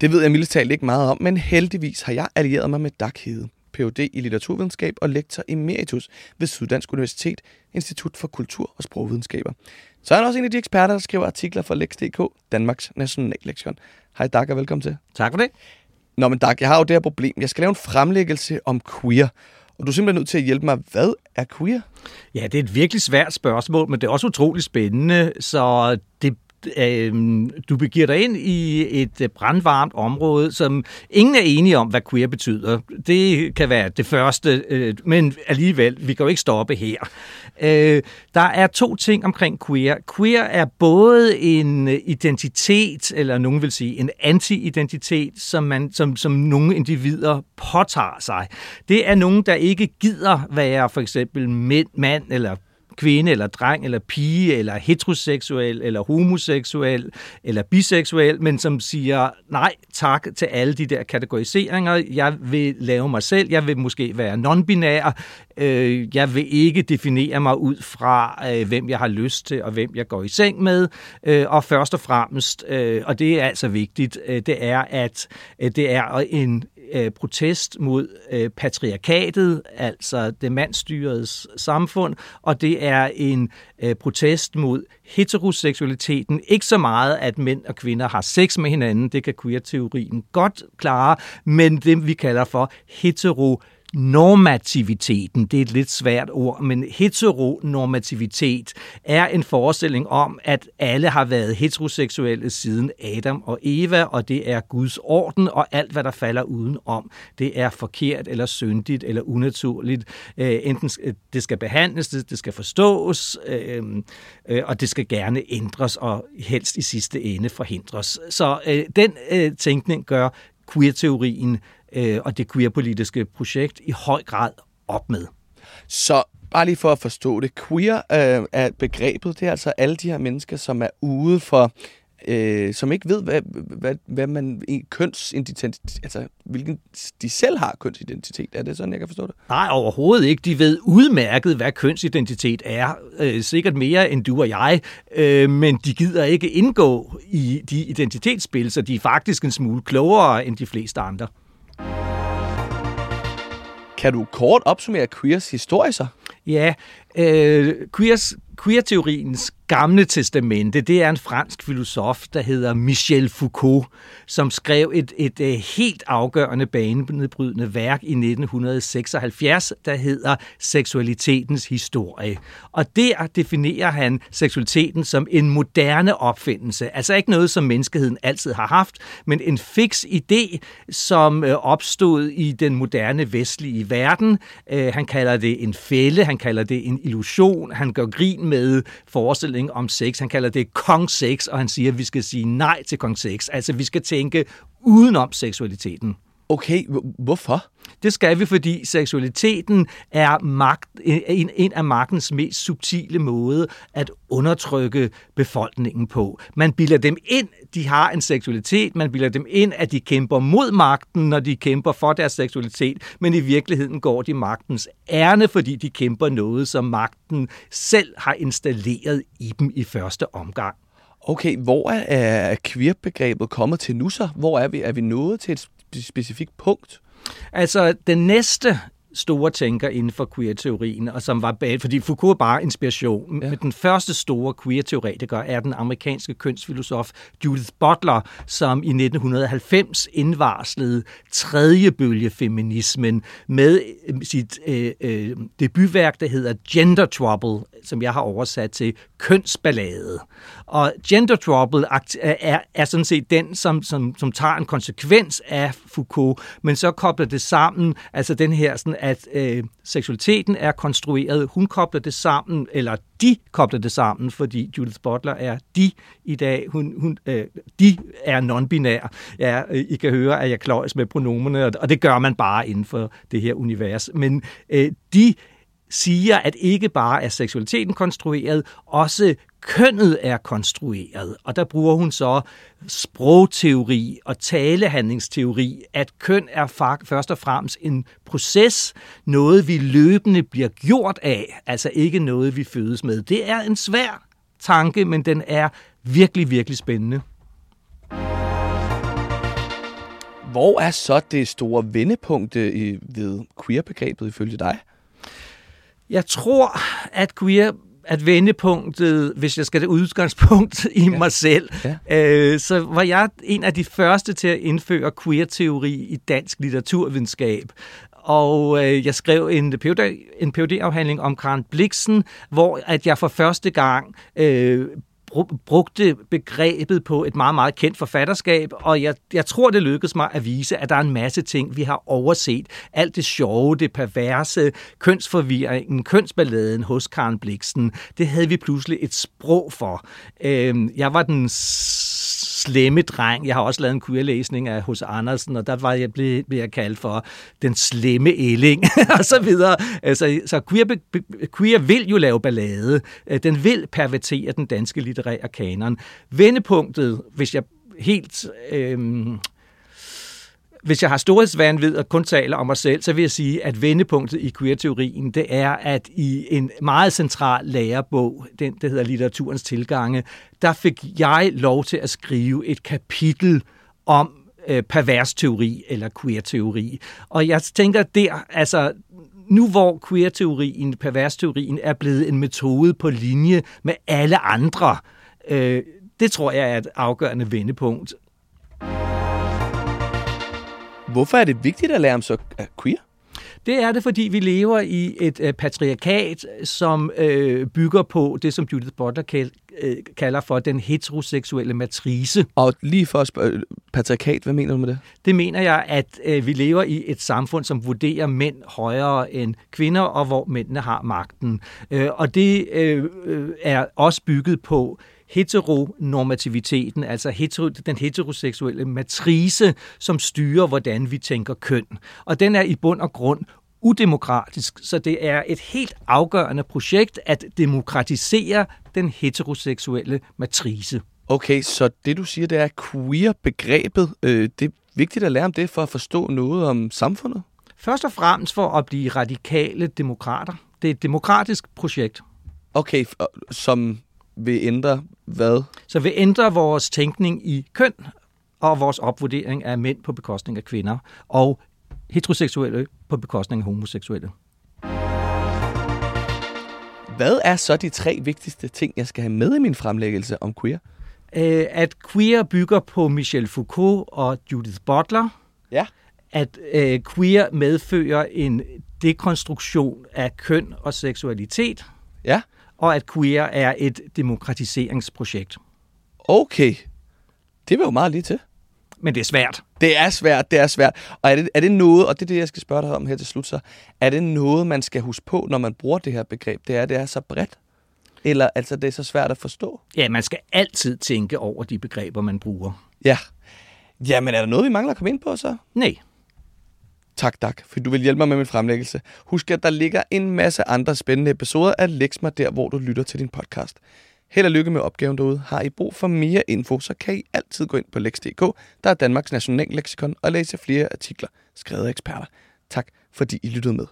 Det ved jeg mildest talt ikke meget om, men heldigvis har jeg allieret mig med Dag Hede, Ph.D. i litteraturvidenskab og lektor emeritus ved Syddansk Universitet, Institut for Kultur og Sprogvidenskaber. Så er han også en af de eksperter, der skriver artikler for Lex.dk, Danmarks nationalleksikon. Hej Dag, og velkommen til. Tak for det. Nå, men Dag, jeg har jo det her problem. Jeg skal lave en fremlæggelse om queer, og du er simpelthen nødt til at hjælpe mig. Hvad er queer? Ja, det er et virkelig svært spørgsmål, men det er også utroligt spændende, så det øh, du begiver dig ind i et øh, brandvarmt område, som ingen er enige om, hvad queer betyder. Det kan være det første, øh, men alligevel, vi kan jo ikke stoppe her. Øh, der er to ting omkring queer. Queer er både en øh, identitet, eller nogen vil sige en anti-identitet, som, man, som, som nogle individer påtager sig. Det er nogen, der ikke gider være for eksempel mænd, mand eller kvinde eller dreng eller pige eller heteroseksuel eller homoseksuel eller biseksuel, men som siger nej tak til alle de der kategoriseringer. Jeg vil lave mig selv. Jeg vil måske være non-binær. Øh, jeg vil ikke definere mig ud fra, øh, hvem jeg har lyst til og hvem jeg går i seng med. Øh, og først og fremmest, øh, og det er altså vigtigt, øh, det er, at øh, det er en øh, protest mod øh, patriarkatet, altså det mandstyrede samfund, og det er en øh, protest mod heteroseksualiteten. Ikke så meget, at mænd og kvinder har sex med hinanden, det kan queer-teorien godt klare, men det vi kalder for hetero normativiteten, det er et lidt svært ord, men heteronormativitet er en forestilling om, at alle har været heteroseksuelle siden Adam og Eva, og det er Guds orden, og alt, hvad der falder udenom, det er forkert eller syndigt eller unaturligt. Øh, enten det skal behandles, det skal forstås, øh, øh, og det skal gerne ændres, og helst i sidste ende forhindres. Så øh, den øh, tænkning gør queer-teorien øh, og det queer-politiske projekt i høj grad op med. Så bare lige for at forstå det, queer øh, er begrebet, det er altså alle de her mennesker, som er ude for øh, som ikke ved, hvad, hvad, hvad man kønsidentitet, altså hvilken de selv har kønsidentitet. Er det sådan, jeg kan forstå det? Nej, overhovedet ikke. De ved udmærket, hvad kønsidentitet er. Øh, sikkert mere end du og jeg. Øh, men de gider ikke indgå i de identitetsspil, så de er faktisk en smule klogere end de fleste andre. Kan du kort opsummere queers historie så? Ja, øh, queers, queer-teoriens gamle testamente, det er en fransk filosof, der hedder Michel Foucault, som skrev et, et, et helt afgørende banebrydende værk i 1976, der hedder Seksualitetens historie. Og der definerer han seksualiteten som en moderne opfindelse. Altså ikke noget, som menneskeheden altid har haft, men en fix idé, som øh, opstod i den moderne vestlige verden. Øh, han kalder det en fælde, han kalder det en illusion, han gør grin med forestilling om sex. Han kalder det kong sex, og han siger, at vi skal sige nej til kong sex. Altså, vi skal tænke udenom seksualiteten. Okay, hvorfor? Det skal vi, fordi seksualiteten er magt, en, en af magtens mest subtile måde at undertrykke befolkningen på. Man bilder dem ind, de har en seksualitet, man bilder dem ind, at de kæmper mod magten, når de kæmper for deres seksualitet, men i virkeligheden går de magtens ærne, fordi de kæmper noget, som magten selv har installeret i dem i første omgang. Okay, hvor er queer-begrebet kommet til nu så? Hvor er vi? Er vi nået til et specifikt punkt? Altså, den næste store tænker inden for queer-teorien, og som var bag, fordi Foucault er bare inspiration. Ja. Men den første store queer-teoretiker er den amerikanske kønsfilosof Judith Butler, som i 1990 indvarslede tredje bølge feminismen med øh, sit øh, øh, debutværk, der hedder Gender Trouble, som jeg har oversat til kønsballade. Og Gender Trouble er, er sådan set den, som, som, som tager en konsekvens af Foucault, men så kobler det sammen, altså den her sådan at øh, seksualiteten er konstrueret. Hun kobler det sammen, eller de kobler det sammen, fordi Judith Butler er de i dag. Hun, hun, øh, de er non-binære. Ja, øh, I kan høre, at jeg kløjes med pronomerne, og det gør man bare inden for det her univers. Men øh, de siger, at ikke bare er seksualiteten konstrueret, også kønnet er konstrueret. Og der bruger hun så sprogteori og talehandlingsteori, at køn er først og fremmest en proces, noget vi løbende bliver gjort af, altså ikke noget vi fødes med. Det er en svær tanke, men den er virkelig, virkelig spændende. Hvor er så det store vendepunkt ved queer-begrebet ifølge dig? Jeg tror, at queer at vendepunktet, hvis jeg skal det udgangspunkt i ja. mig selv, ja. øh, så var jeg en af de første til at indføre queer-teori i dansk litteraturvidenskab. Og øh, jeg skrev en PhD, en PhD-afhandling om Karen Bliksen, hvor at jeg for første gang øh, brugte begrebet på et meget, meget kendt forfatterskab, og jeg, jeg tror, det lykkedes mig at vise, at der er en masse ting, vi har overset. Alt det sjove, det perverse, kønsforvirringen, kønsballaden hos Karen Bliksen, det havde vi pludselig et sprog for. Øh, jeg var den slemme dreng. Jeg har også lavet en queer-læsning af hos Andersen, og der var jeg blevet, blev jeg kaldt for den slemme ælling, og så videre. Altså, så queer, queer vil jo lave ballade. Øh, den vil pervertere den danske litterære kanon. Vendepunktet, hvis jeg helt... Øh, hvis jeg har storhedsvandvid og kun taler om mig selv, så vil jeg sige, at vendepunktet i queer-teorien, det er, at i en meget central lærebog, den der hedder Litteraturens Tilgange, der fik jeg lov til at skrive et kapitel om øh, pervers teori eller queer-teori. Og jeg tænker der, altså nu hvor queer-teorien, pervers-teorien er blevet en metode på linje med alle andre, øh, det tror jeg er et afgørende vendepunkt. Hvorfor er det vigtigt at lære om så queer? Det er det, fordi vi lever i et øh, patriarkat, som øh, bygger på det, som Judith Butler øh, kalder for den heteroseksuelle matrice. Og lige for at spørge, øh, patriarkat, hvad mener du med det? Det mener jeg, at øh, vi lever i et samfund, som vurderer mænd højere end kvinder, og hvor mændene har magten. Øh, og det øh, er også bygget på heteronormativiteten, altså hetero, den heteroseksuelle matrice, som styrer, hvordan vi tænker køn. Og den er i bund og grund udemokratisk, så det er et helt afgørende projekt at demokratisere den heteroseksuelle matrice. Okay, så det du siger, det er queer-begrebet. Øh, det er vigtigt at lære om det for at forstå noget om samfundet? Først og fremmest for at blive radikale demokrater. Det er et demokratisk projekt. Okay, som vil ændre hvad? Så vil ændre vores tænkning i køn og vores opvurdering af mænd på bekostning af kvinder og heteroseksuelle på bekostning af homoseksuelle. Hvad er så de tre vigtigste ting, jeg skal have med i min fremlæggelse om queer? Øh, at queer bygger på Michel Foucault og Judith Butler. Ja. At øh, queer medfører en dekonstruktion af køn og seksualitet. Ja og at queer er et demokratiseringsprojekt. Okay, det var jo meget lige til. Men det er svært. Det er svært, det er svært. Og er det, er det noget, og det er det, jeg skal spørge dig om her til slut, så er det noget, man skal huske på, når man bruger det her begreb? Det er, det er så bredt? Eller altså, det er så svært at forstå? Ja, man skal altid tænke over de begreber, man bruger. Ja. Jamen, er der noget, vi mangler at komme ind på så? Nej. Tak, tak, for du vil hjælpe mig med min fremlæggelse. Husk, at der ligger en masse andre spændende episoder af Lex mig der, hvor du lytter til din podcast. Held og lykke med opgaven derude. Har I brug for mere info, så kan I altid gå ind på lex.dk, der er Danmarks nationalleksikon, og læse flere artikler skrevet af eksperter. Tak, fordi I lyttede med.